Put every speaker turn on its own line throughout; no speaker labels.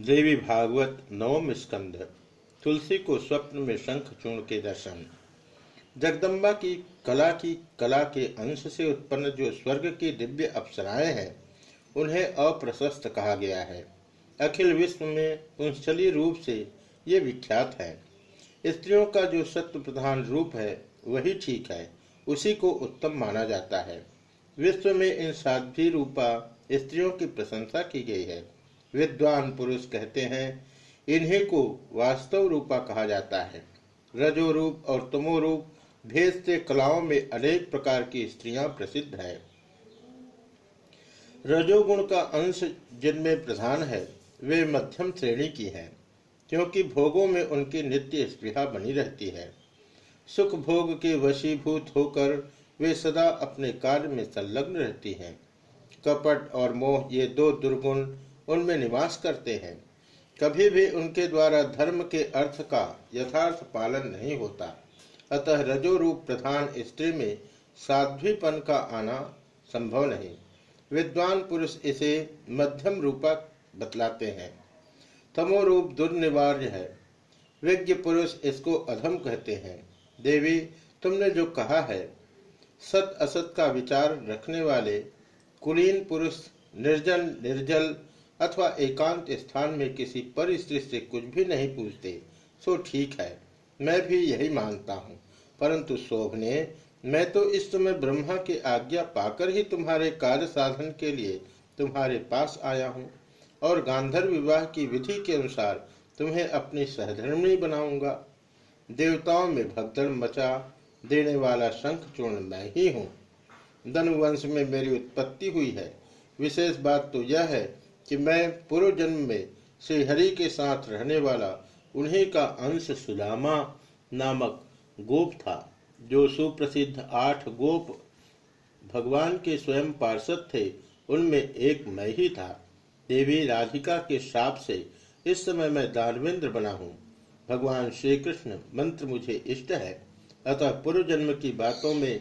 देवी भागवत नवम स्कंद, तुलसी को स्वप्न में शंख चूर्ण के दर्शन। जगदम्बा की कला की कला के अंश से उत्पन्न जो स्वर्ग की दिव्य अप्सराएँ हैं, उन्हें अप्रशस्त कहा गया है। अखिल विश्व में पुंसली रूप से ये विख्यात है। स्त्रियों का जो सत्य प्रधान रूप है, वही ठीक है, उसी को उत्तम माना जाता है। विश्व में इन साध्वी रूपा स्त्रियों की प्रशंसा की गई है। विद्वान पुरुष कहते हैं, इन्हीं को वास्तव रूपा कहा जाता है। रजो रूप और तमो रूप भेद से कलाओं में अनेक प्रकार की स्त्रियाँ प्रसिद्ध है। रजोगुण का अंश जिनमें प्रधान है, वे मध्यम श्रेणी की हैं, क्योंकि भोगों में उनकी नित्य स्पृहा बनी रहती है। सुख भोग के वशीभूत होकर वे सदा अपने कार्य में संलग्न रहती हैं। कपट और मोह ये दो दुर्गुण उनमें निवास करते हैं। कभी भी उनके द्वारा धर्म के अर्थ का यथार्थ पालन नहीं होता। अतः रजो रूप प्रधान स्त्री में साध्वीपन का आना संभव नहीं। विद्वान पुरुष इसे मध्यम रूपक बतलाते हैं। तमो रूप दुर्निवार्य है। विज्ञ पुरुष इसको अधम कहते हैं। देवी, तुमने जो कहा है, सत असत का विचार रखने वाले कुलीन पुरुष निर्जन, निर्जल अथवा एकांत स्थान में किसी पर स्त्री से कुछ भी नहीं पूछते, सो ठीक है, मैं भी यही मानता हूँ। परंतु शोभने, मैं तो इस समय ब्रह्मा की आज्ञा पाकर ही तुम्हारे कार्य साधन के लिए तुम्हारे पास आया हूँ, और गांधर विवाह की विधि के अनुसार तुम्हें अपनी सहधर्मिणी बनाऊँगा। देवताओं में भगदड़ मचा देने वाला शंख चूर्ण मैं ही हूँ। धनुवंश में मेरी उत्पत्ति हुई है। विशेष बात तो यह है कि मैं पूर्व जन्म में श्री हरि के साथ रहने वाला उन्हीं का अंश सुदामा नामक गोप था, जो सुप्रसिद्ध आठ गोप भगवान के स्वयं पार्षद थे, उनमें एक मैं ही था। देवी राधिका के श्राप से इस समय मैं दानवेंद्र बना हूँ। भगवान श्री कृष्ण मंत्र मुझे इष्ट है। अतः पूर्व जन्म की बातों में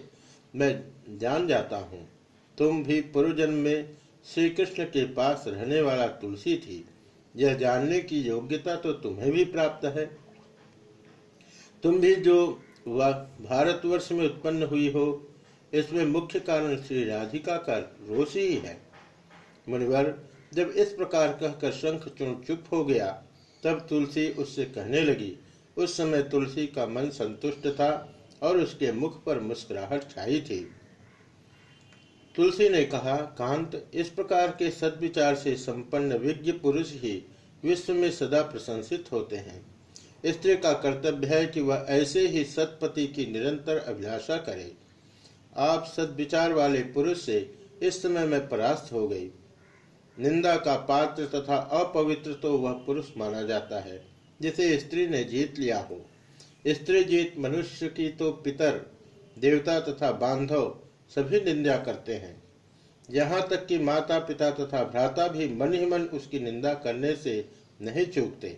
मैं जान जाता हूँ। तुम भी पूर्व जन्म में श्री कृष्ण के पास रहने वाला तुलसी थी। यह जानने की योग्यता तो तुम्हें भी प्राप्त है। तुम भी जो भारतवर्ष में उत्पन्न हुई हो, इसमें मुख्य कारण श्री राधिका का रोष ही है। मुनिवर, जब इस प्रकार कहकर शंख चुन चुप हो गया, तब तुलसी उससे कहने लगी, उस समय तुलसी का मन संतुष्ट था और उसके मुख पर मुस्कुराहट छाई थी। तुलसी ने कहा, कांत, इस प्रकार के सदविचार से संपन्न विज्ञ पुरुष ही विश्व में सदा प्रशंसित होते हैं। स्त्री का कर्तव्य है कि वह ऐसे ही सतपति की निरंतर अभिलाषा करे। आप सदविचार वाले पुरुष से इस समय में परास्त हो गई। निंदा का पात्र तथा अपवित्र तो वह पुरुष माना जाता है, जिसे स्त्री ने जीत लिया हो। स्त्री जीत मनुष्य की तो पितर, देवता तथा बांधव सभी निंदा करते हैं। यहाँ तक कि माता पिता तथा भ्राता भी मन ही मन उसकी निंदा करने से नहीं चूकते।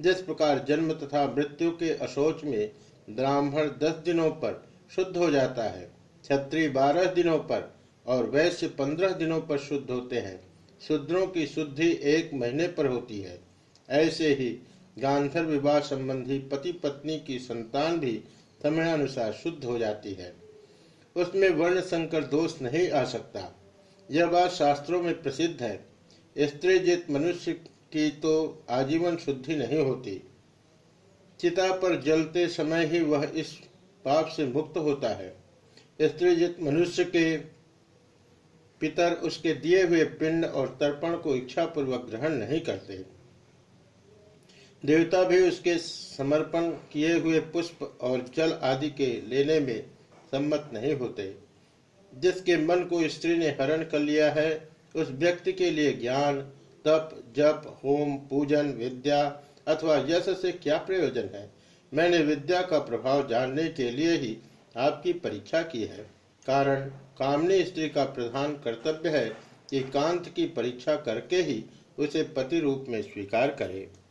जिस प्रकार जन्म तथा मृत्यु के अशोच में ब्राह्मण दस दिनों पर शुद्ध हो जाता है छत्री बारह दिनों पर और वैश्य पंद्रह दिनों पर शुद्ध होते हैं, शूद्रों की शुद्धि एक महीने पर होती है। ऐसे ही गांधर विवाह संबंधी पति पत्नी की संतान भी समयानुसार शुद्ध हो जाती है। उसमें वर्ण संकर दोष नहीं आ सकता। यह बात शास्त्रों में प्रसिद्ध है। स्त्री जित मनुष्य की तो आजीवन शुद्धि नहीं होती। चिता पर जलते समय ही वह इस पाप से मुक्त होता है। स्त्री जित मनुष्य के पितर उसके दिए हुए पिंड और तर्पण को इच्छा पूर्वक ग्रहण नहीं करते। देवता भी उसके समर्पण किए हुए पुष्प और जल आदि के लेने में सम्मत नहीं होते। जिसके मन को स्त्री ने हरण कर लिया है, उस व्यक्ति के लिए ज्ञान, तप, जप, होम, पूजन, विद्या अथवा यश से क्या प्रयोजन है? मैंने विद्या का प्रभाव जानने के लिए ही आपकी परीक्षा की है। कारण, कामनी स्त्री का प्रधान कर्तव्य है कि कांत की परीक्षा करके ही उसे पति रूप में स्वीकार करे।